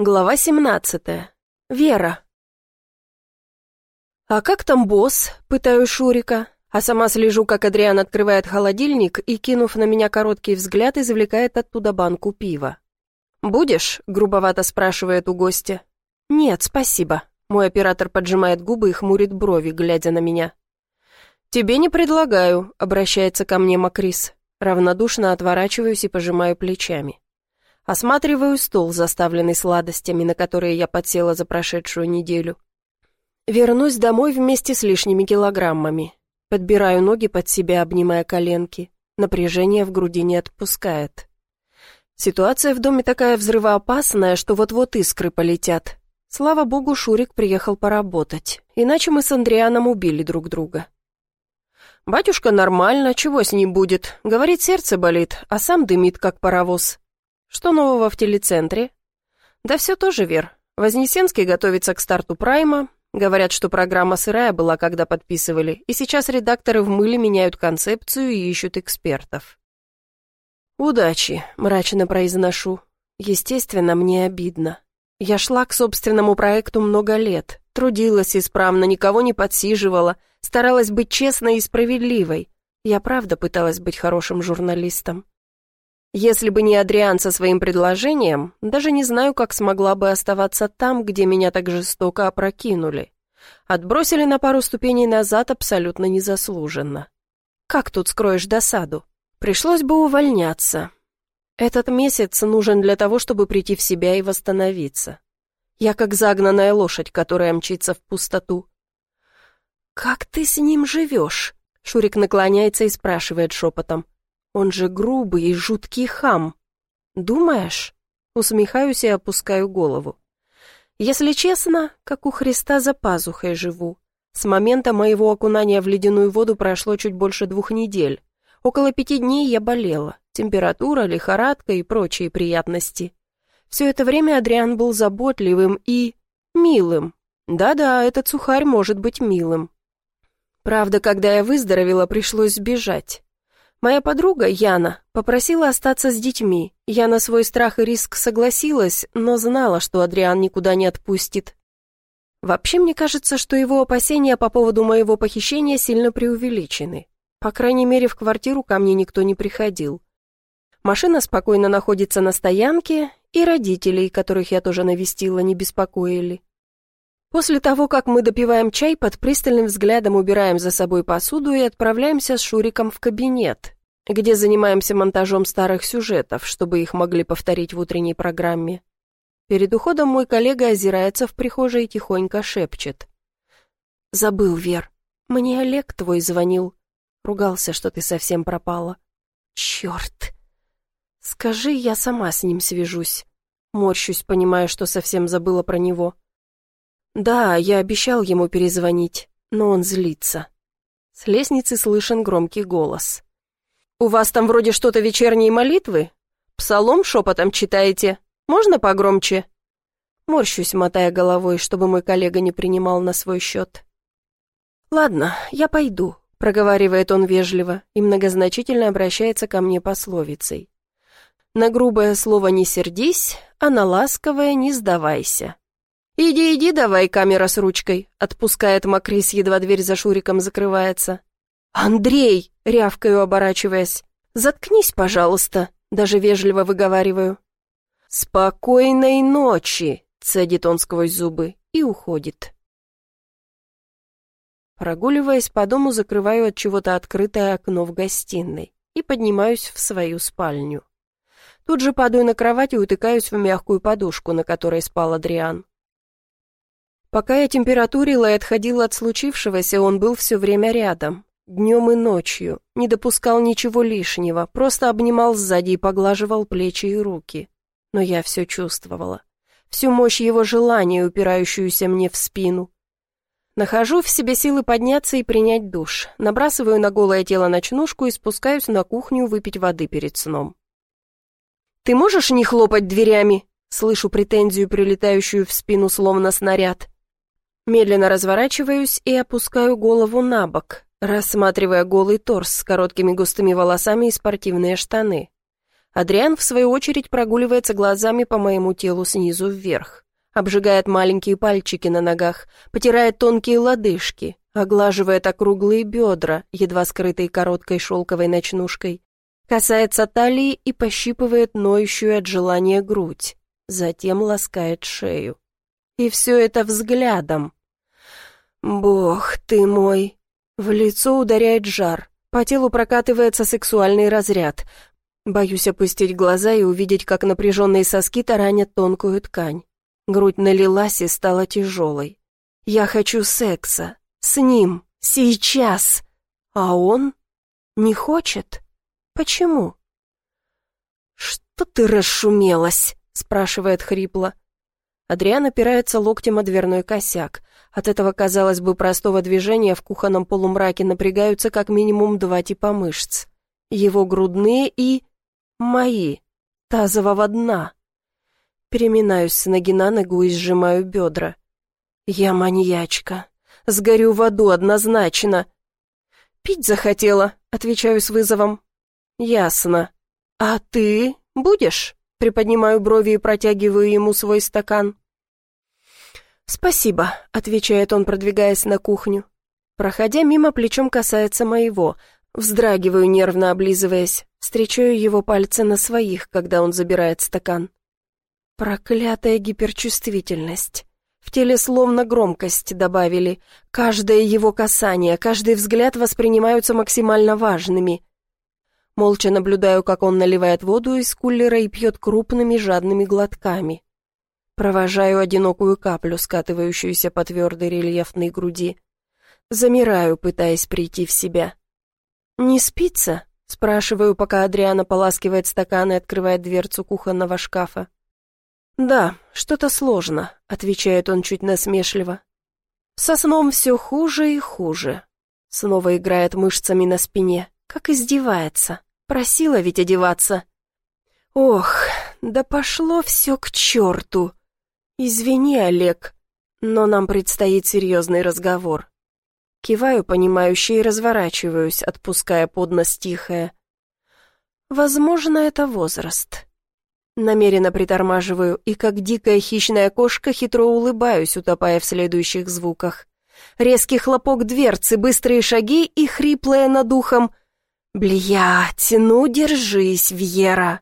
Глава 17. Вера. «А как там босс?» — пытаю Шурика, а сама слежу, как Адриан открывает холодильник и, кинув на меня короткий взгляд, извлекает оттуда банку пива. «Будешь?» — грубовато спрашивает у гостя. «Нет, спасибо». Мой оператор поджимает губы и хмурит брови, глядя на меня. «Тебе не предлагаю», — обращается ко мне Макрис. Равнодушно отворачиваюсь и пожимаю плечами. Осматриваю стол, заставленный сладостями, на которые я подсела за прошедшую неделю. Вернусь домой вместе с лишними килограммами. Подбираю ноги под себя, обнимая коленки. Напряжение в груди не отпускает. Ситуация в доме такая взрывоопасная, что вот-вот искры полетят. Слава богу, Шурик приехал поработать, иначе мы с Андрианом убили друг друга. «Батюшка нормально, чего с ним будет? Говорит, сердце болит, а сам дымит, как паровоз. Что нового в телецентре? Да все тоже, Вер. Вознесенский готовится к старту прайма. Говорят, что программа сырая была, когда подписывали, и сейчас редакторы в мыле меняют концепцию и ищут экспертов. «Удачи», — мрачно произношу. Естественно, мне обидно. Я шла к собственному проекту много лет, трудилась исправно, никого не подсиживала, старалась быть честной и справедливой. Я правда пыталась быть хорошим журналистом. Если бы не Адриан со своим предложением, даже не знаю, как смогла бы оставаться там, где меня так жестоко опрокинули. Отбросили на пару ступеней назад абсолютно незаслуженно. Как тут скроешь досаду? Пришлось бы увольняться. Этот месяц нужен для того, чтобы прийти в себя и восстановиться. Я как загнанная лошадь, которая мчится в пустоту. «Как ты с ним живешь?» Шурик наклоняется и спрашивает шепотом. Он же грубый и жуткий хам. Думаешь? Усмехаюсь и опускаю голову. Если честно, как у Христа за пазухой живу. С момента моего окунания в ледяную воду прошло чуть больше двух недель. Около пяти дней я болела. Температура, лихорадка и прочие приятности. Все это время Адриан был заботливым и... милым. Да-да, этот сухарь может быть милым. Правда, когда я выздоровела, пришлось сбежать. Моя подруга, Яна, попросила остаться с детьми. Я на свой страх и риск согласилась, но знала, что Адриан никуда не отпустит. Вообще, мне кажется, что его опасения по поводу моего похищения сильно преувеличены. По крайней мере, в квартиру ко мне никто не приходил. Машина спокойно находится на стоянке, и родителей, которых я тоже навестила, не беспокоили. После того, как мы допиваем чай, под пристальным взглядом убираем за собой посуду и отправляемся с Шуриком в кабинет, где занимаемся монтажом старых сюжетов, чтобы их могли повторить в утренней программе. Перед уходом мой коллега озирается в прихожей и тихонько шепчет. «Забыл, Вер. Мне Олег твой звонил. Ругался, что ты совсем пропала. Черт! Скажи, я сама с ним свяжусь. Морщусь, понимая, что совсем забыла про него». «Да, я обещал ему перезвонить, но он злится». С лестницы слышен громкий голос. «У вас там вроде что-то вечерние молитвы? Псалом шепотом читаете? Можно погромче?» Морщусь, мотая головой, чтобы мой коллега не принимал на свой счет. «Ладно, я пойду», — проговаривает он вежливо и многозначительно обращается ко мне пословицей. «На грубое слово не сердись, а на ласковое не сдавайся». «Иди, иди давай, камера с ручкой», — отпускает Макрис, едва дверь за Шуриком закрывается. «Андрей!» — рявкаю, оборачиваясь. «Заткнись, пожалуйста», — даже вежливо выговариваю. «Спокойной ночи!» — цедит он сквозь зубы и уходит. Прогуливаясь по дому, закрываю от чего-то открытое окно в гостиной и поднимаюсь в свою спальню. Тут же падаю на кровать и утыкаюсь в мягкую подушку, на которой спал Адриан. Пока я температурила и отходила от случившегося, он был все время рядом, днем и ночью, не допускал ничего лишнего, просто обнимал сзади и поглаживал плечи и руки. Но я все чувствовала. Всю мощь его желания, упирающуюся мне в спину. Нахожу в себе силы подняться и принять душ, набрасываю на голое тело ночнушку и спускаюсь на кухню выпить воды перед сном. «Ты можешь не хлопать дверями?» Слышу претензию, прилетающую в спину словно снаряд. Медленно разворачиваюсь и опускаю голову на бок, рассматривая голый торс с короткими густыми волосами и спортивные штаны. Адриан, в свою очередь, прогуливается глазами по моему телу снизу вверх. Обжигает маленькие пальчики на ногах, потирает тонкие лодыжки, оглаживает округлые бедра, едва скрытые короткой шелковой ночнушкой, касается талии и пощипывает ноющую от желания грудь, затем ласкает шею. И все это взглядом. «Бог ты мой!» В лицо ударяет жар, по телу прокатывается сексуальный разряд. Боюсь опустить глаза и увидеть, как напряженные соски таранят тонкую ткань. Грудь налилась и стала тяжелой. Я хочу секса. С ним. Сейчас. А он не хочет. Почему? «Что ты расшумелась?» — спрашивает хрипло. Адриан опирается локтем о дверной косяк. От этого, казалось бы, простого движения в кухонном полумраке напрягаются как минимум два типа мышц. Его грудные и... мои. Тазового дна. Переминаюсь с ноги на ногу и сжимаю бедра. Я маньячка. Сгорю в аду однозначно. «Пить захотела», — отвечаю с вызовом. «Ясно. А ты будешь?» Приподнимаю брови и протягиваю ему свой стакан. «Спасибо», — отвечает он, продвигаясь на кухню. Проходя мимо, плечом касается моего. Вздрагиваю, нервно облизываясь. Встречаю его пальцы на своих, когда он забирает стакан. Проклятая гиперчувствительность. В теле словно громкость добавили. Каждое его касание, каждый взгляд воспринимаются максимально важными. Молча наблюдаю, как он наливает воду из кулера и пьет крупными жадными глотками. Провожаю одинокую каплю, скатывающуюся по твердой рельефной груди. Замираю, пытаясь прийти в себя. «Не спится?» — спрашиваю, пока Адриана поласкивает стакан и открывает дверцу кухонного шкафа. «Да, что-то сложно», — отвечает он чуть насмешливо. «Со сном все хуже и хуже». Снова играет мышцами на спине, как издевается. Просила ведь одеваться. Ох, да пошло все к черту. Извини, Олег, но нам предстоит серьезный разговор. Киваю, понимающе, и разворачиваюсь, отпуская под нос тихое. Возможно, это возраст. Намеренно притормаживаю и, как дикая хищная кошка, хитро улыбаюсь, утопая в следующих звуках. Резкий хлопок дверцы, быстрые шаги и хриплая над ухом — «Блядь, ну держись, Вьера!»